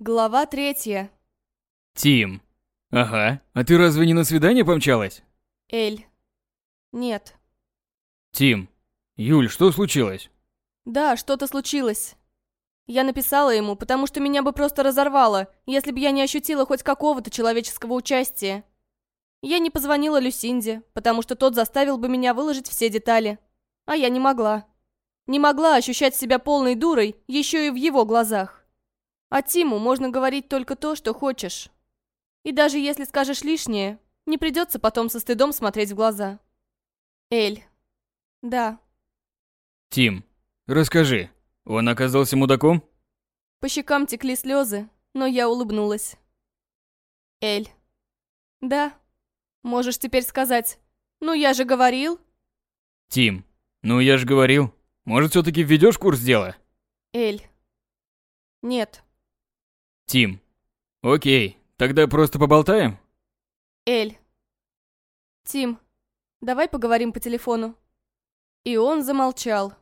Глава третья. Тим. Ага. А ты разве не на свидание помчалась? Эль. Нет. Тим. Юль, что случилось? Да, что-то случилось. Я написала ему, потому что меня бы просто разорвало, если бы я не ощутила хоть какого-то человеческого участия. Я не позвонила Люсинде, потому что тот заставил бы меня выложить все детали. А я не могла. Не могла ощущать себя полной дурой еще и в его глазах. А Тиму можно говорить только то, что хочешь. И даже если скажешь лишнее, не придется потом со стыдом смотреть в глаза. Эль. Да. Тим, расскажи, он оказался мудаком? По щекам текли слезы, но я улыбнулась. Эль. Да. Можешь теперь сказать, ну я же говорил. Тим, ну я же говорил. Может, все-таки введешь курс дела? Эль. Нет. Тим. Окей, тогда просто поболтаем? Эль. Тим, давай поговорим по телефону. И он замолчал.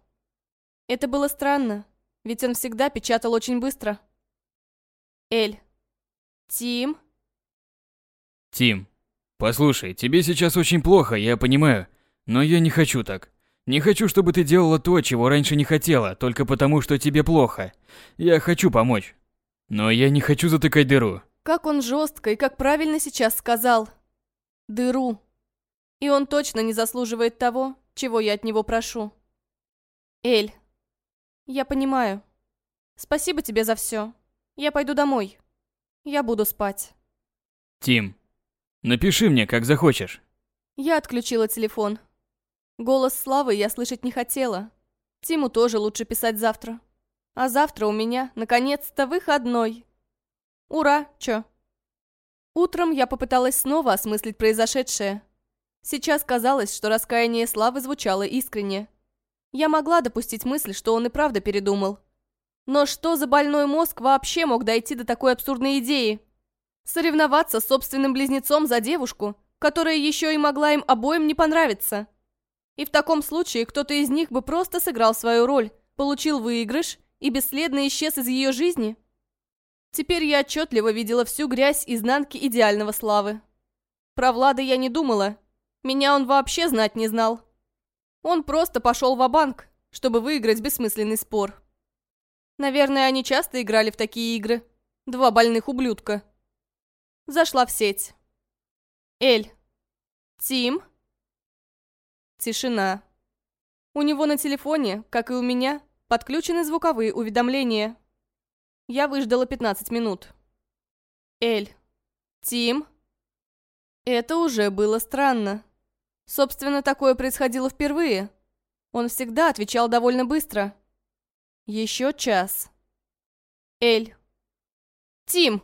Это было странно, ведь он всегда печатал очень быстро. Эль. Тим. Тим, послушай, тебе сейчас очень плохо, я понимаю, но я не хочу так. Не хочу, чтобы ты делала то, чего раньше не хотела, только потому, что тебе плохо. Я хочу помочь. Но я не хочу затыкать дыру. Как он жестко и как правильно сейчас сказал. Дыру. И он точно не заслуживает того, чего я от него прошу. Эль, я понимаю. Спасибо тебе за все. Я пойду домой. Я буду спать. Тим, напиши мне, как захочешь. Я отключила телефон. Голос Славы я слышать не хотела. Тиму тоже лучше писать завтра. А завтра у меня, наконец-то, выходной. Ура, чё? Утром я попыталась снова осмыслить произошедшее. Сейчас казалось, что раскаяние Славы звучало искренне. Я могла допустить мысль, что он и правда передумал. Но что за больной мозг вообще мог дойти до такой абсурдной идеи? Соревноваться с собственным близнецом за девушку, которая еще и могла им обоим не понравиться. И в таком случае кто-то из них бы просто сыграл свою роль, получил выигрыш и бесследно исчез из ее жизни? Теперь я отчетливо видела всю грязь изнанки идеального славы. Про Влада я не думала. Меня он вообще знать не знал. Он просто пошел в банк чтобы выиграть бессмысленный спор. Наверное, они часто играли в такие игры. Два больных ублюдка. Зашла в сеть. Эль. Тим. Тишина. У него на телефоне, как и у меня, Подключены звуковые уведомления. Я выждала 15 минут. Эль. Тим. Это уже было странно. Собственно, такое происходило впервые. Он всегда отвечал довольно быстро. Еще час. Эль. Тим.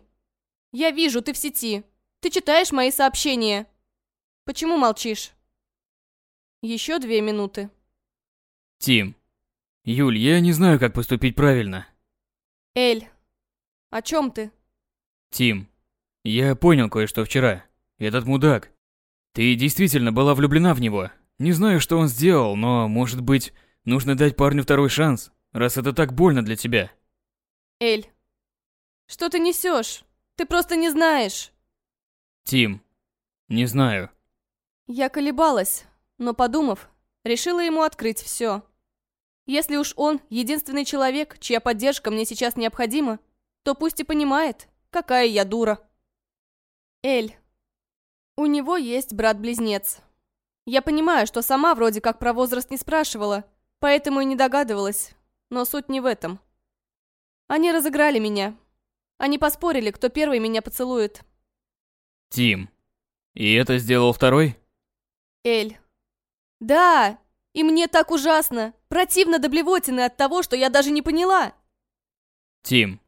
Я вижу, ты в сети. Ты читаешь мои сообщения. Почему молчишь? Еще две минуты. Тим. Юль, я не знаю, как поступить правильно. Эль, о чем ты? Тим, я понял кое-что вчера. Этот мудак. Ты действительно была влюблена в него. Не знаю, что он сделал, но, может быть, нужно дать парню второй шанс, раз это так больно для тебя. Эль, что ты несешь? Ты просто не знаешь. Тим, не знаю. Я колебалась, но подумав, решила ему открыть все. Если уж он единственный человек, чья поддержка мне сейчас необходима, то пусть и понимает, какая я дура. Эль. У него есть брат-близнец. Я понимаю, что сама вроде как про возраст не спрашивала, поэтому и не догадывалась. Но суть не в этом. Они разыграли меня. Они поспорили, кто первый меня поцелует. Тим. И это сделал второй? Эль. Да, и мне так ужасно, противно до блевотины от того, что я даже не поняла. Тим,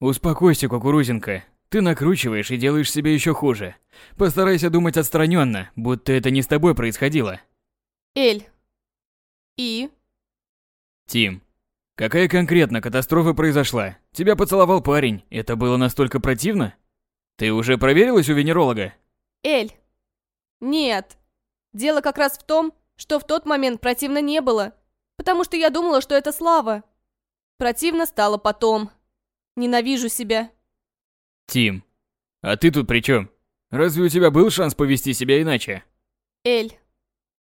успокойся, кукурузинка. Ты накручиваешь и делаешь себе еще хуже. Постарайся думать отстраненно, будто это не с тобой происходило. Эль. И? Тим, какая конкретно катастрофа произошла? Тебя поцеловал парень, это было настолько противно? Ты уже проверилась у венеролога? Эль. Нет. Дело как раз в том, что в тот момент противно не было, потому что я думала, что это слава. Противно стало потом. Ненавижу себя. Тим, а ты тут при чем? Разве у тебя был шанс повести себя иначе? Эль.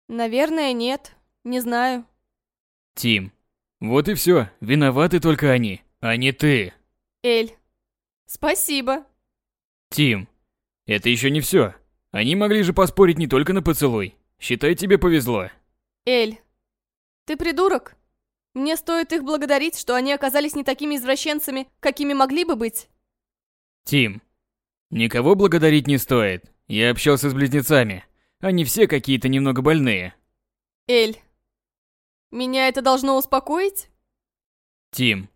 Наверное, нет. Не знаю. Тим. Вот и все. Виноваты только они, а не ты. Эль. Спасибо. Тим. Это еще не все. Они могли же поспорить не только на поцелуй. Считай, тебе повезло. Эль. Ты придурок? Мне стоит их благодарить, что они оказались не такими извращенцами, какими могли бы быть. Тим. Никого благодарить не стоит. Я общался с близнецами. Они все какие-то немного больные. Эль. Меня это должно успокоить? Тим.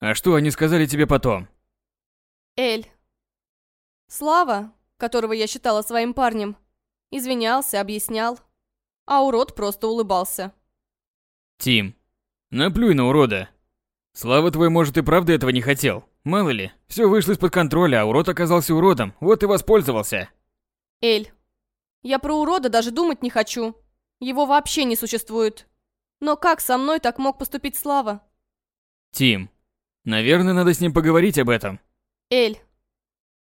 А что они сказали тебе потом? Эль. Слава, которого я считала своим парнем, извинялся, объяснял. А урод просто улыбался. Тим. Наплюй на урода. Слава твой, может, и правда этого не хотел. Мало ли, все вышло из-под контроля, а урод оказался уродом, вот и воспользовался. Эль. Я про урода даже думать не хочу. Его вообще не существует. Но как со мной так мог поступить Слава? Тим. Наверное, надо с ним поговорить об этом. Эль.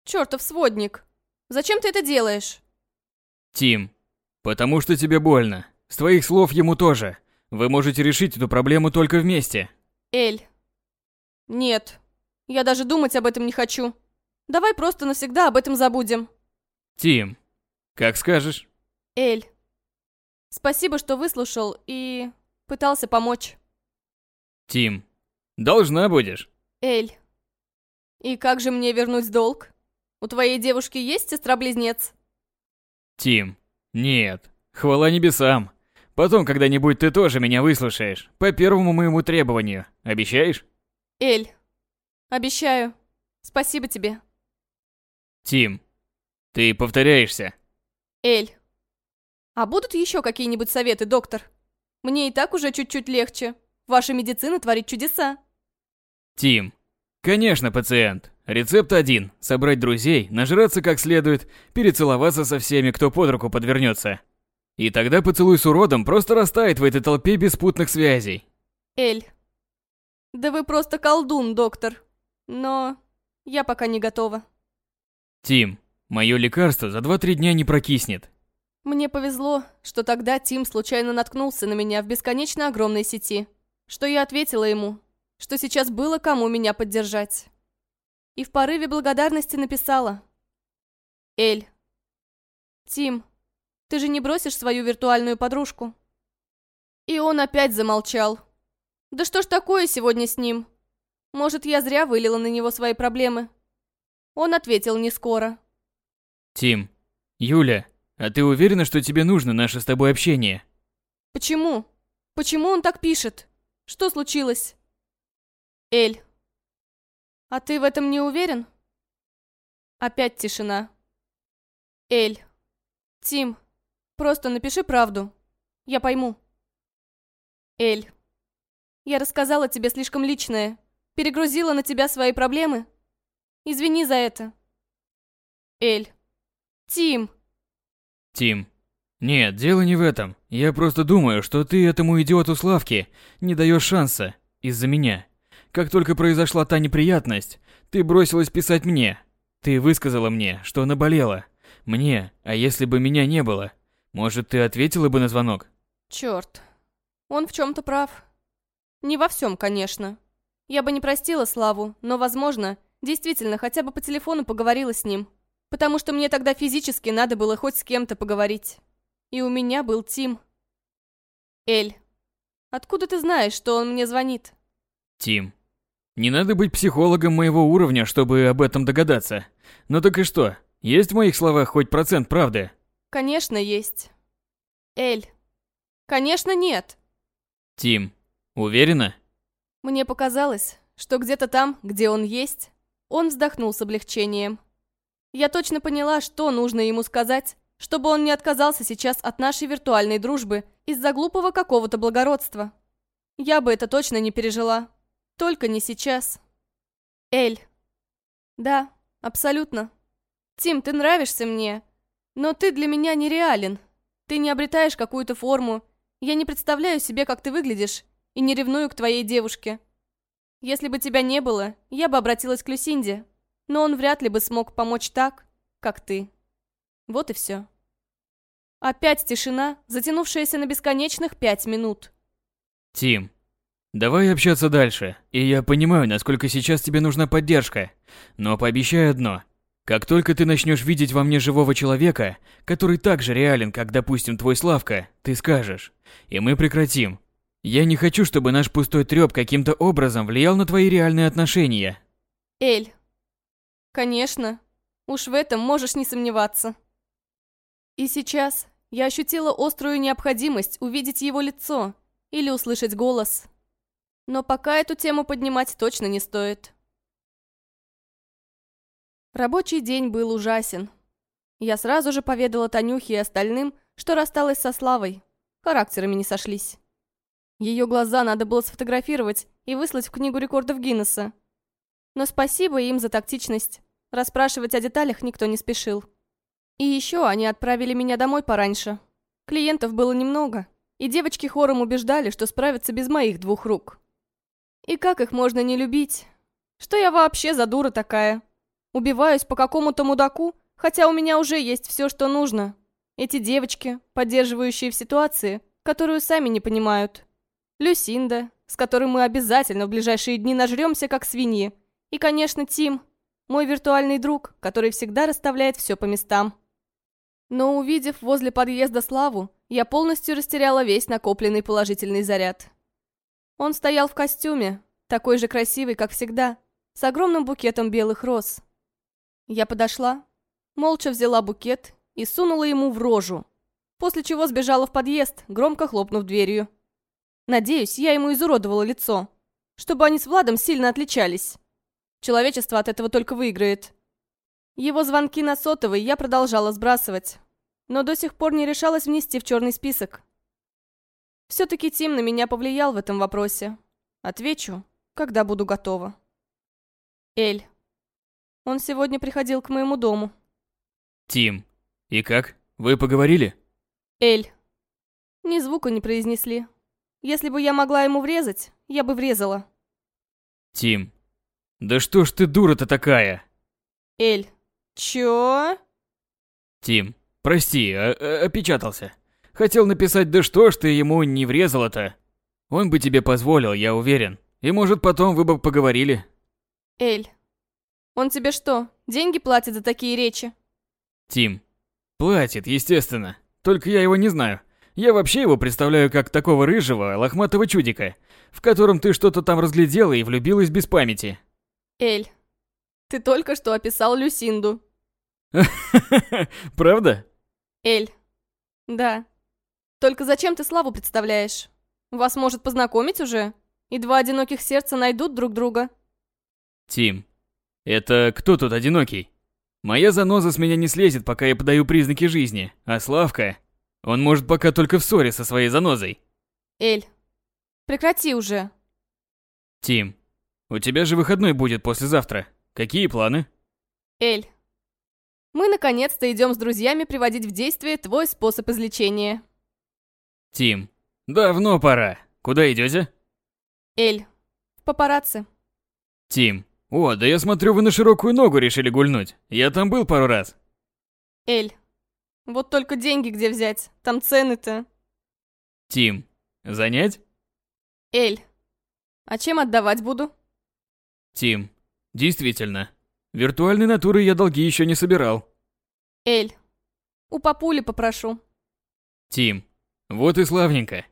Чертов сводник. Зачем ты это делаешь? Тим. Потому что тебе больно. С твоих слов ему тоже. Вы можете решить эту проблему только вместе. Эль. Нет. Я даже думать об этом не хочу. Давай просто навсегда об этом забудем. Тим. Как скажешь. Эль. Спасибо, что выслушал и пытался помочь. Тим. Должна будешь. Эль. И как же мне вернуть долг? У твоей девушки есть сестра-близнец? Тим. Нет. Хвала небесам. Потом когда-нибудь ты тоже меня выслушаешь. По первому моему требованию. Обещаешь? Эль. Обещаю. Спасибо тебе. Тим. Ты повторяешься. Эль. А будут еще какие-нибудь советы, доктор? Мне и так уже чуть-чуть легче. Ваша медицина творит чудеса. Тим. Конечно, пациент. Рецепт один. Собрать друзей, нажраться как следует, перецеловаться со всеми, кто под руку подвернется. И тогда поцелуй с уродом просто растает в этой толпе беспутных связей. Эль. Да вы просто колдун, доктор. Но я пока не готова. Тим, мое лекарство за 2-3 дня не прокиснет. Мне повезло, что тогда Тим случайно наткнулся на меня в бесконечно огромной сети. Что я ответила ему, что сейчас было кому меня поддержать. И в порыве благодарности написала. Эль. Тим, ты же не бросишь свою виртуальную подружку? И он опять замолчал. Да что ж такое сегодня с ним? Может, я зря вылила на него свои проблемы? Он ответил не скоро. Тим, Юля, а ты уверена, что тебе нужно наше с тобой общение? Почему? Почему он так пишет? Что случилось? Эль. А ты в этом не уверен? Опять тишина. Эль. Тим. Просто напиши правду. Я пойму. Эль. Я рассказала тебе слишком личное. Перегрузила на тебя свои проблемы. Извини за это. Эль. Тим. Тим. Нет, дело не в этом. Я просто думаю, что ты этому идиоту Славке не даешь шанса. Из-за меня. Как только произошла та неприятность, ты бросилась писать мне. Ты высказала мне, что она болела. Мне, а если бы меня не было, может, ты ответила бы на звонок? Черт. Он в чем-то прав. Не во всем, конечно. Я бы не простила Славу, но, возможно, действительно хотя бы по телефону поговорила с ним. Потому что мне тогда физически надо было хоть с кем-то поговорить. И у меня был Тим. Эль, откуда ты знаешь, что он мне звонит? Тим. Не надо быть психологом моего уровня, чтобы об этом догадаться. Ну так и что? Есть в моих словах хоть процент правды? Конечно, есть. Эль. Конечно, нет. Тим. Уверена? Мне показалось, что где-то там, где он есть, он вздохнул с облегчением. Я точно поняла, что нужно ему сказать, чтобы он не отказался сейчас от нашей виртуальной дружбы из-за глупого какого-то благородства. Я бы это точно не пережила. Только не сейчас. Эль. Да, абсолютно. Тим, ты нравишься мне, но ты для меня нереален. Ты не обретаешь какую-то форму. Я не представляю себе, как ты выглядишь, и не ревную к твоей девушке. Если бы тебя не было, я бы обратилась к Люсинде. Но он вряд ли бы смог помочь так, как ты. Вот и все. Опять тишина, затянувшаяся на бесконечных пять минут. Тим, давай общаться дальше. И я понимаю, насколько сейчас тебе нужна поддержка. Но пообещай одно. Как только ты начнешь видеть во мне живого человека, который так же реален, как, допустим, твой Славка, ты скажешь. И мы прекратим. Я не хочу, чтобы наш пустой трёп каким-то образом влиял на твои реальные отношения. Эль. Конечно. Уж в этом можешь не сомневаться. И сейчас я ощутила острую необходимость увидеть его лицо или услышать голос. Но пока эту тему поднимать точно не стоит. Рабочий день был ужасен. Я сразу же поведала Танюхе и остальным, что рассталась со Славой. Характерами не сошлись. Ее глаза надо было сфотографировать и выслать в книгу рекордов Гиннесса. Но спасибо им за тактичность. Расспрашивать о деталях никто не спешил. И еще они отправили меня домой пораньше. Клиентов было немного, и девочки хором убеждали, что справятся без моих двух рук. И как их можно не любить? Что я вообще за дура такая? Убиваюсь по какому-то мудаку, хотя у меня уже есть все, что нужно. Эти девочки, поддерживающие в ситуации, которую сами не понимают. Люсинда, с которой мы обязательно в ближайшие дни нажремся, как свиньи. И, конечно, Тим, мой виртуальный друг, который всегда расставляет все по местам. Но увидев возле подъезда Славу, я полностью растеряла весь накопленный положительный заряд. Он стоял в костюме, такой же красивый, как всегда, с огромным букетом белых роз. Я подошла, молча взяла букет и сунула ему в рожу, после чего сбежала в подъезд, громко хлопнув дверью. Надеюсь, я ему изуродовала лицо, чтобы они с Владом сильно отличались. Человечество от этого только выиграет. Его звонки на сотовый я продолжала сбрасывать, но до сих пор не решалась внести в черный список. Все-таки Тим на меня повлиял в этом вопросе. Отвечу, когда буду готова. Эль. Он сегодня приходил к моему дому. Тим. И как? Вы поговорили? Эль. Ни звука не произнесли. Если бы я могла ему врезать, я бы врезала. Тим. Да что ж ты дура-то такая? Эль. Чё? Тим, прости, а -а опечатался. Хотел написать, да что ж ты ему не врезала-то? Он бы тебе позволил, я уверен. И может потом вы бы поговорили. Эль, он тебе что, деньги платит за такие речи? Тим, платит, естественно. Только я его не знаю. Я вообще его представляю как такого рыжего, лохматого чудика, в котором ты что-то там разглядела и влюбилась без памяти. Эль, ты только что описал Люсинду. Правда? Эль. Да. Только зачем ты Славу представляешь? Вас может познакомить уже? И два одиноких сердца найдут друг друга. Тим, это кто тут одинокий? Моя заноза с меня не слезет, пока я подаю признаки жизни, а Славка... Он может пока только в ссоре со своей занозой. Эль, прекрати уже. Тим, у тебя же выходной будет послезавтра. Какие планы? Эль, мы наконец-то идем с друзьями приводить в действие твой способ излечения. Тим, давно пора. Куда идете? Эль, в папарацци. Тим, о, да я смотрю, вы на широкую ногу решили гульнуть. Я там был пару раз. Эль, вот только деньги где взять? Там цены-то. Тим, занять? Эль, а чем отдавать буду? Тим, действительно, Виртуальной натуры я долги еще не собирал. Эль, у папули попрошу. Тим, вот и славненько.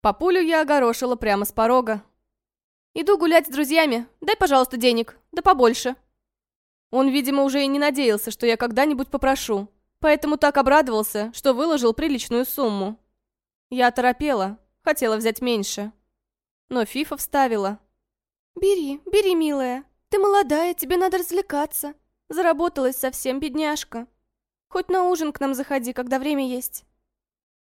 Папулю я огорошила прямо с порога. Иду гулять с друзьями. Дай, пожалуйста, денег. Да побольше. Он, видимо, уже и не надеялся, что я когда-нибудь попрошу. Поэтому так обрадовался, что выложил приличную сумму. Я оторопела, хотела взять меньше. Но Фифа вставила. «Бери, бери, милая. Ты молодая, тебе надо развлекаться. Заработалась совсем, бедняжка. Хоть на ужин к нам заходи, когда время есть».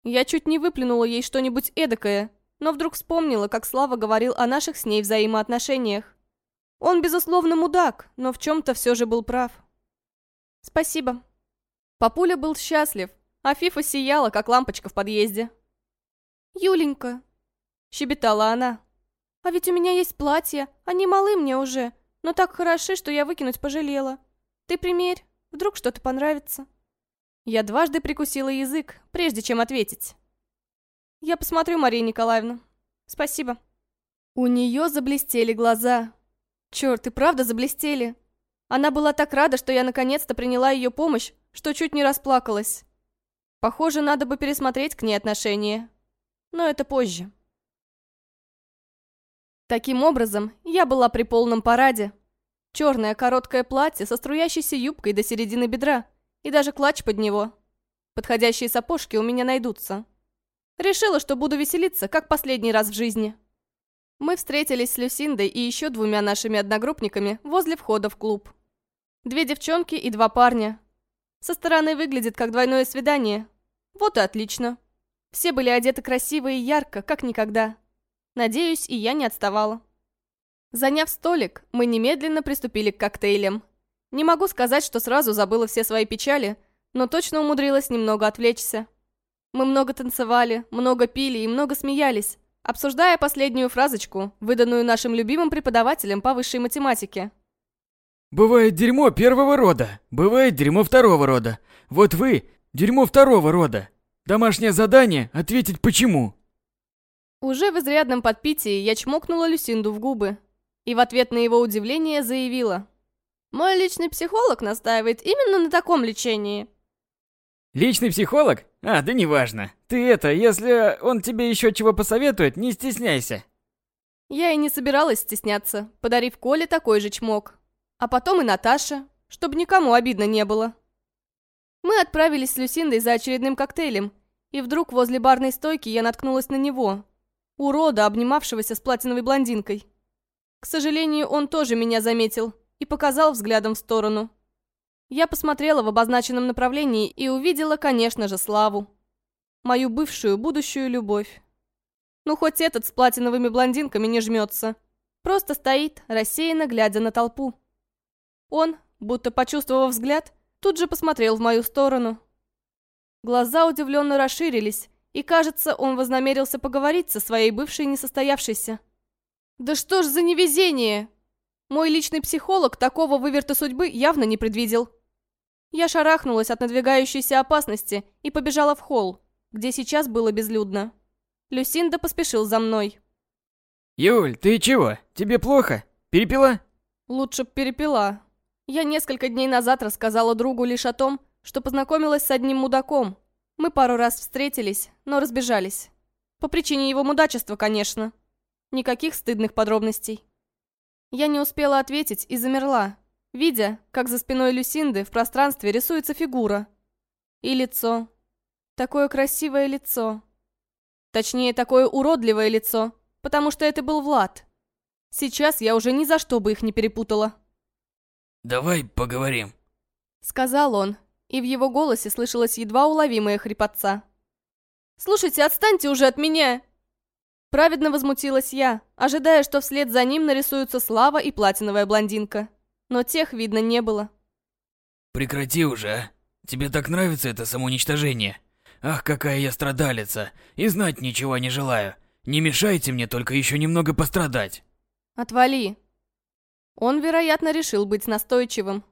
Я чуть не выплюнула ей что-нибудь эдакое, но вдруг вспомнила, как Слава говорил о наших с ней взаимоотношениях. Он, безусловно, мудак, но в чем-то все же был прав. «Спасибо». Папуля был счастлив, а Фифа сияла, как лампочка в подъезде. «Юленька», — щебетала она, а ведь у меня есть платья, они малы мне уже. но так хороши, что я выкинуть пожалела. Ты примерь, вдруг что-то понравится. Я дважды прикусила язык, прежде чем ответить. Я посмотрю, Мария Николаевна. Спасибо. У нее заблестели глаза. Черт, и правда заблестели. Она была так рада, что я наконец-то приняла ее помощь, что чуть не расплакалась. Похоже, надо бы пересмотреть к ней отношения. Но это позже. Таким образом, я была при полном параде. Черное короткое платье со струящейся юбкой до середины бедра и даже клатч под него. Подходящие сапожки у меня найдутся. Решила, что буду веселиться, как последний раз в жизни. Мы встретились с Люсиндой и еще двумя нашими одногруппниками возле входа в клуб. Две девчонки и два парня. Со стороны выглядит как двойное свидание. Вот и отлично. Все были одеты красиво и ярко, как никогда. Надеюсь, и я не отставала. Заняв столик, мы немедленно приступили к коктейлям. Не могу сказать, что сразу забыла все свои печали, но точно умудрилась немного отвлечься. Мы много танцевали, много пили и много смеялись, обсуждая последнюю фразочку, выданную нашим любимым преподавателем по высшей математике. Бывает дерьмо первого рода, бывает дерьмо второго рода. Вот вы – дерьмо второго рода. Домашнее задание – ответить почему. Уже в изрядном подпитии я чмокнула Люсинду в губы. И в ответ на его удивление заявила. «Мой личный психолог настаивает именно на таком лечении». Личный психолог? А, да неважно. Ты это, если он тебе еще чего посоветует, не стесняйся. Я и не собиралась стесняться, подарив Коле такой же чмок. А потом и Наташе, чтобы никому обидно не было. Мы отправились с Люсиндой за очередным коктейлем, и вдруг возле барной стойки я наткнулась на него. Урода, обнимавшегося с платиновой блондинкой. К сожалению, он тоже меня заметил и показал взглядом в сторону. Я посмотрела в обозначенном направлении и увидела, конечно же, Славу. Мою бывшую, будущую любовь. Ну, хоть этот с платиновыми блондинками не жмется. Просто стоит, рассеянно глядя на толпу. Он, будто почувствовав взгляд, тут же посмотрел в мою сторону. Глаза удивленно расширились, и, кажется, он вознамерился поговорить со своей бывшей несостоявшейся. «Да что ж за невезение!» Мой личный психолог такого выверта судьбы явно не предвидел. Я шарахнулась от надвигающейся опасности и побежала в холл, где сейчас было безлюдно. Люсинда поспешил за мной. «Юль, ты чего? Тебе плохо? Перепила?» «Лучше б перепила. Я несколько дней назад рассказала другу лишь о том, что познакомилась с одним мудаком. Мы пару раз встретились, но разбежались. По причине его мудачества, конечно. Никаких стыдных подробностей. Я не успела ответить и замерла, видя, как за спиной Люсинды в пространстве рисуется фигура. И лицо. Такое красивое лицо. Точнее, такое уродливое лицо, потому что это был Влад. Сейчас я уже ни за что бы их не перепутала. «Давай поговорим», — сказал он, и в его голосе слышалась едва уловимая хрипотца. «Слушайте, отстаньте уже от меня!» Праведно возмутилась я, ожидая, что вслед за ним нарисуются Слава и платиновая блондинка. Но тех видно не было. «Прекрати уже, а? Тебе так нравится это самоуничтожение? Ах, какая я страдалица, и знать ничего не желаю. Не мешайте мне только еще немного пострадать». «Отвали», он, вероятно, решил быть настойчивым.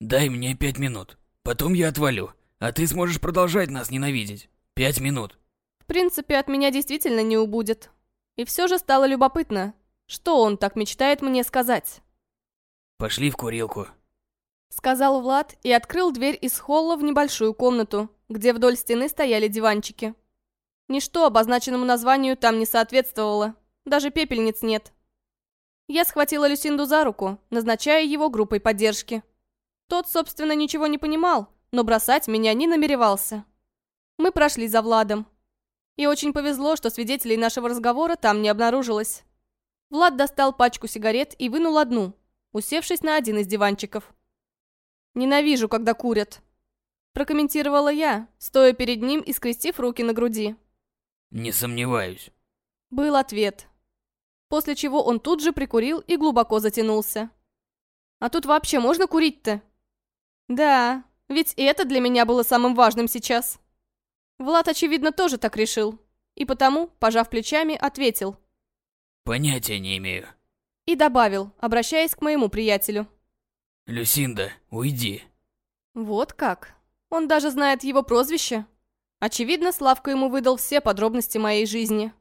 «Дай мне пять минут. Потом я отвалю, а ты сможешь продолжать нас ненавидеть. Пять минут». В принципе, от меня действительно не убудет. И все же стало любопытно, что он так мечтает мне сказать. «Пошли в курилку», — сказал Влад и открыл дверь из холла в небольшую комнату, где вдоль стены стояли диванчики. Ничто обозначенному названию там не соответствовало, даже пепельниц нет. Я схватила Люсинду за руку, назначая его группой поддержки. Тот, собственно, ничего не понимал, но бросать меня не намеревался. Мы прошли за Владом. И очень повезло, что свидетелей нашего разговора там не обнаружилось. Влад достал пачку сигарет и вынул одну, усевшись на один из диванчиков. «Ненавижу, когда курят», – прокомментировала я, стоя перед ним и скрестив руки на груди. «Не сомневаюсь», – был ответ после чего он тут же прикурил и глубоко затянулся. «А тут вообще можно курить-то?» «Да, ведь это для меня было самым важным сейчас». Влад, очевидно, тоже так решил, и потому, пожав плечами, ответил. «Понятия не имею». И добавил, обращаясь к моему приятелю. «Люсинда, уйди». Вот как. Он даже знает его прозвище. Очевидно, Славка ему выдал все подробности моей жизни.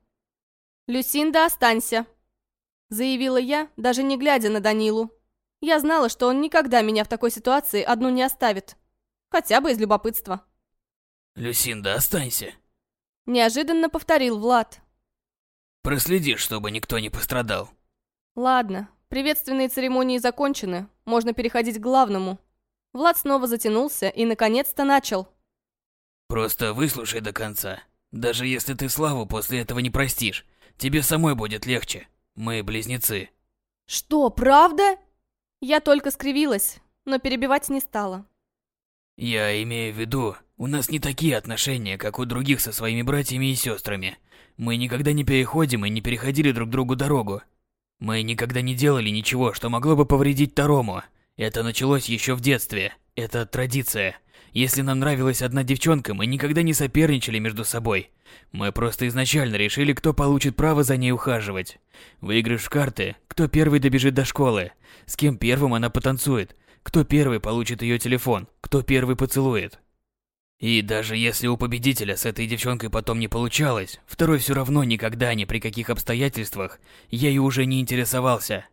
«Люсинда, останься», — заявила я, даже не глядя на Данилу. Я знала, что он никогда меня в такой ситуации одну не оставит. Хотя бы из любопытства. «Люсинда, останься», — неожиданно повторил Влад. «Проследи, чтобы никто не пострадал». Ладно, приветственные церемонии закончены, можно переходить к главному. Влад снова затянулся и наконец-то начал. «Просто выслушай до конца. Даже если ты Славу после этого не простишь, тебе самой будет легче. Мы близнецы». «Что, правда?» Я только скривилась, но перебивать не стала. «Я имею в виду, у нас не такие отношения, как у других со своими братьями и сестрами. Мы никогда не переходим и не переходили друг другу дорогу. Мы никогда не делали ничего, что могло бы повредить второму. Это началось еще в детстве. Это традиция. Если нам нравилась одна девчонка, мы никогда не соперничали между собой. Мы просто изначально решили, кто получит право за ней ухаживать. Выигрыш в карты, кто первый добежит до школы, с кем первым она потанцует, кто первый получит ее телефон, кто первый поцелует. И даже если у победителя с этой девчонкой потом не получалось, второй все равно никогда ни при каких обстоятельствах ею уже не интересовался.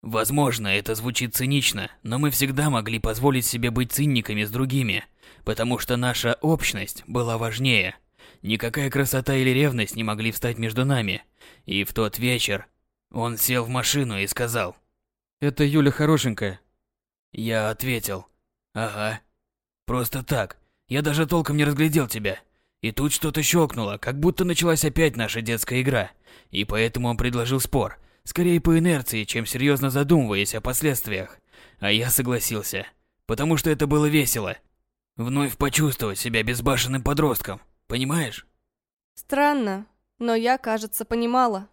Возможно, это звучит цинично, но мы всегда могли позволить себе быть цинниками с другими, потому что наша общность была важнее. Никакая красота или ревность не могли встать между нами. И в тот вечер он сел в машину и сказал. «Это Юля хорошенькая». Я ответил. «Ага. Просто так. Я даже толком не разглядел тебя. И тут что-то щелкнуло, как будто началась опять наша детская игра. И поэтому он предложил спор. Скорее по инерции, чем серьезно задумываясь о последствиях. А я согласился. Потому что это было весело. Вновь почувствовать себя безбашенным подростком. Понимаешь? Странно, но я, кажется, понимала.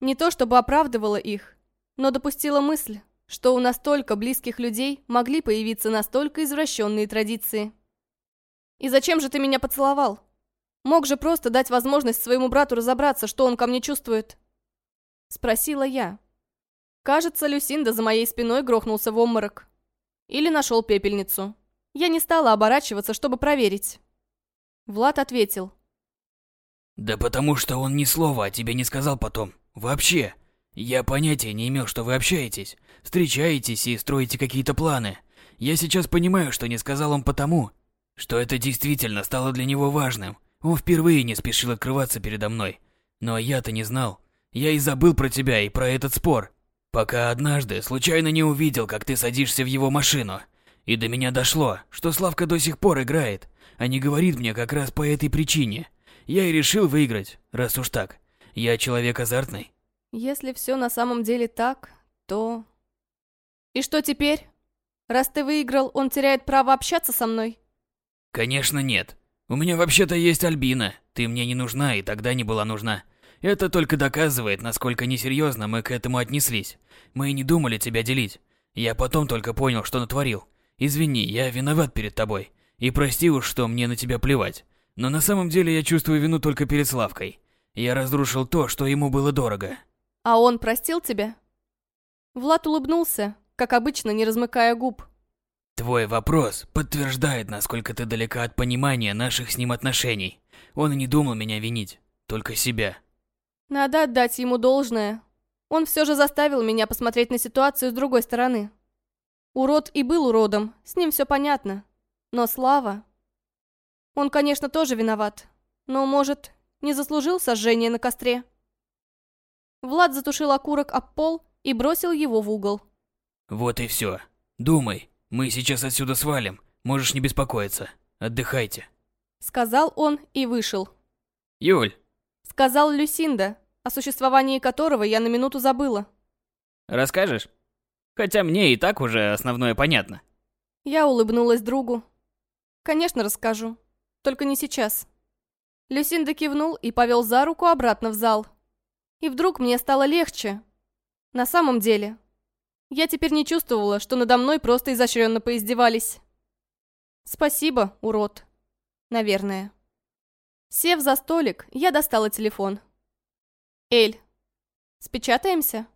Не то чтобы оправдывала их, но допустила мысль, что у настолько близких людей могли появиться настолько извращенные традиции. И зачем же ты меня поцеловал? Мог же просто дать возможность своему брату разобраться, что он ко мне чувствует. Спросила я. Кажется, Люсинда за моей спиной грохнулся в обморок. Или нашел пепельницу. Я не стала оборачиваться, чтобы проверить. Влад ответил. Да потому что он ни слова о тебе не сказал потом. Вообще. Я понятия не имел, что вы общаетесь, встречаетесь и строите какие-то планы. Я сейчас понимаю, что не сказал он потому, что это действительно стало для него важным. Он впервые не спешил открываться передо мной. Но я-то не знал. Я и забыл про тебя и про этот спор. Пока однажды случайно не увидел, как ты садишься в его машину. И до меня дошло, что Славка до сих пор играет, а не говорит мне как раз по этой причине. Я и решил выиграть, раз уж так. Я человек азартный. Если все на самом деле так, то... И что теперь? Раз ты выиграл, он теряет право общаться со мной? Конечно нет. У меня вообще-то есть Альбина. Ты мне не нужна и тогда не была нужна. Это только доказывает, насколько несерьезно мы к этому отнеслись. Мы и не думали тебя делить. Я потом только понял, что натворил. Извини, я виноват перед тобой. И прости уж, что мне на тебя плевать. Но на самом деле я чувствую вину только перед Славкой. Я разрушил то, что ему было дорого. А он простил тебя? Влад улыбнулся, как обычно, не размыкая губ. Твой вопрос подтверждает, насколько ты далека от понимания наших с ним отношений. Он и не думал меня винить, только себя. Надо отдать ему должное. Он все же заставил меня посмотреть на ситуацию с другой стороны. Урод и был уродом, с ним все понятно. Но Слава... Он, конечно, тоже виноват. Но, может, не заслужил сожжения на костре? Влад затушил окурок об пол и бросил его в угол. Вот и все. Думай, мы сейчас отсюда свалим. Можешь не беспокоиться. Отдыхайте. Сказал он и вышел. Юль. Сказал Люсинда, о существовании которого я на минуту забыла. Расскажешь? Хотя мне и так уже основное понятно. Я улыбнулась другу. Конечно, расскажу. Только не сейчас. Люсинда кивнул и повел за руку обратно в зал. И вдруг мне стало легче. На самом деле, я теперь не чувствовала, что надо мной просто изощренно поиздевались. Спасибо, урод. Наверное. Сев за столик, я достала телефон. Эль, спечатаемся?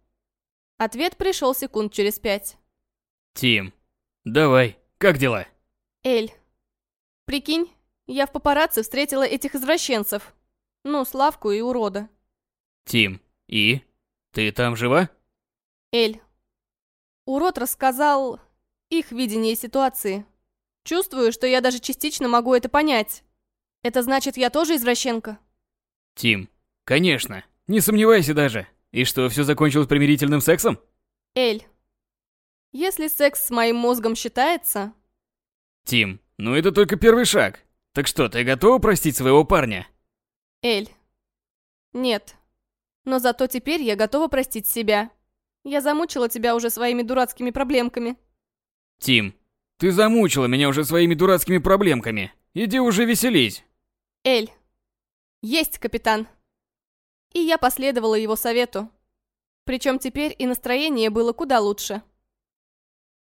Ответ пришел секунд через пять. Тим, давай, как дела? Эль. Прикинь, я в папарацци встретила этих извращенцев. Ну, Славку и урода. Тим, и? Ты там жива? Эль. Урод рассказал их видение ситуации. Чувствую, что я даже частично могу это понять. Это значит, я тоже извращенка? Тим, конечно, не сомневайся даже. И что, все закончилось примирительным сексом? Эль. Если секс с моим мозгом считается... Тим, ну это только первый шаг. Так что, ты готова простить своего парня? Эль. Нет. Но зато теперь я готова простить себя. Я замучила тебя уже своими дурацкими проблемками. Тим, ты замучила меня уже своими дурацкими проблемками. Иди уже веселись. Эль. Есть, капитан. И я последовала его совету. Причем теперь и настроение было куда лучше.